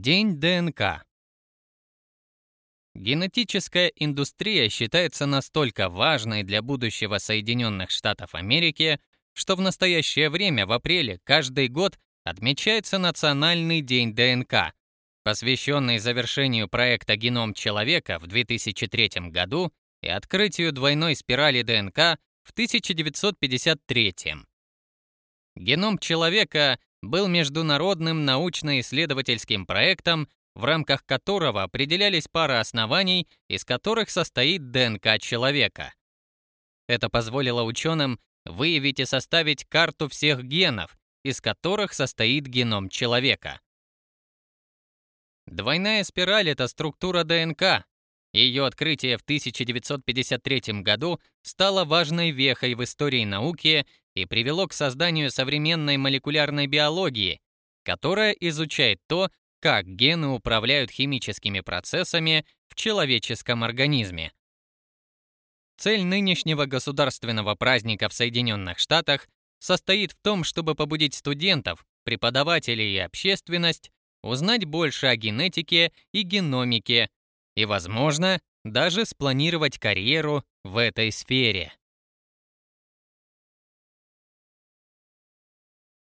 День ДНК. Генетическая индустрия считается настолько важной для будущего Соединенных Штатов Америки, что в настоящее время в апреле каждый год отмечается Национальный день ДНК, посвященный завершению проекта «Геном человека» в 2003 году и открытию двойной спирали ДНК в 1953. Геном человека был международным научно-исследовательским проектом, в рамках которого определялись пара оснований, из которых состоит ДНК человека. Это позволило ученым выявить и составить карту всех генов, из которых состоит геном человека. Двойная спираль — это структура ДНК. Ее открытие в 1953 году стало важной вехой в истории науки и привело к созданию современной молекулярной биологии, которая изучает то, как гены управляют химическими процессами в человеческом организме. Цель нынешнего государственного праздника в Соединенных Штатах состоит в том, чтобы побудить студентов, преподавателей и общественность узнать больше о генетике и геномике и, возможно, даже спланировать карьеру в этой сфере.